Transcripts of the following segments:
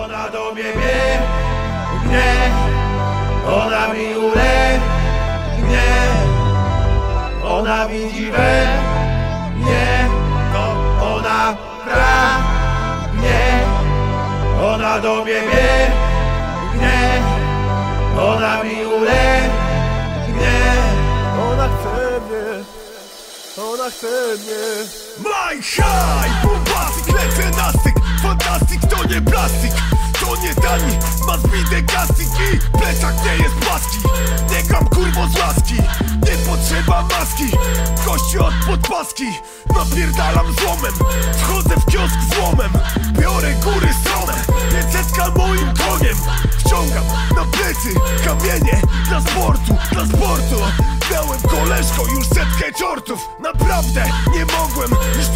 Ona do mnie biegnie, ona mi ulegnie, ona widzi we mnie, to ona pragnie, ona do mnie biegnie, ona mi ulegnie, Ona chce mnie, ona chce mnie. My bombastic, to nie tani Ma zbite kastik i plecak nie jest płaski Nie gram kurwo z łaski, nie potrzeba maski Kości od podpaski, napierdalam złomem Wchodzę w kiosk złomem, biorę góry stronę Pięćsetka moim koniem, wciągam na plecy Kamienie dla sportu, dla sportu. Miałem koleżko już setkę czortów Naprawdę nie mogłem iść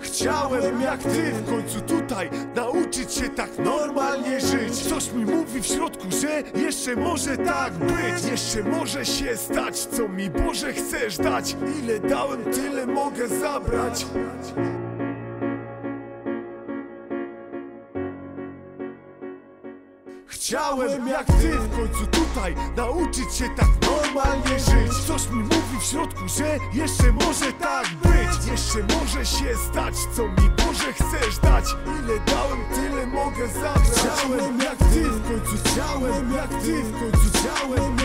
Chciałem jak ty w końcu tutaj nauczyć się tak normalnie żyć. Coś mi mówi w środku, że jeszcze może tak być. Jeszcze może się stać, co mi Boże chcesz dać. Ile dałem, tyle mogę zabrać. Chciałem jak ty w końcu tutaj nauczyć się tak normalnie żyć Coś mi mówi w środku, że jeszcze może tak być. Jeszcze może się stać, co mi Boże chcesz dać. Ile dałem, tyle mogę zabrać Chciałem jak ty w końcu, chciałem jak ty w końcu, chciałem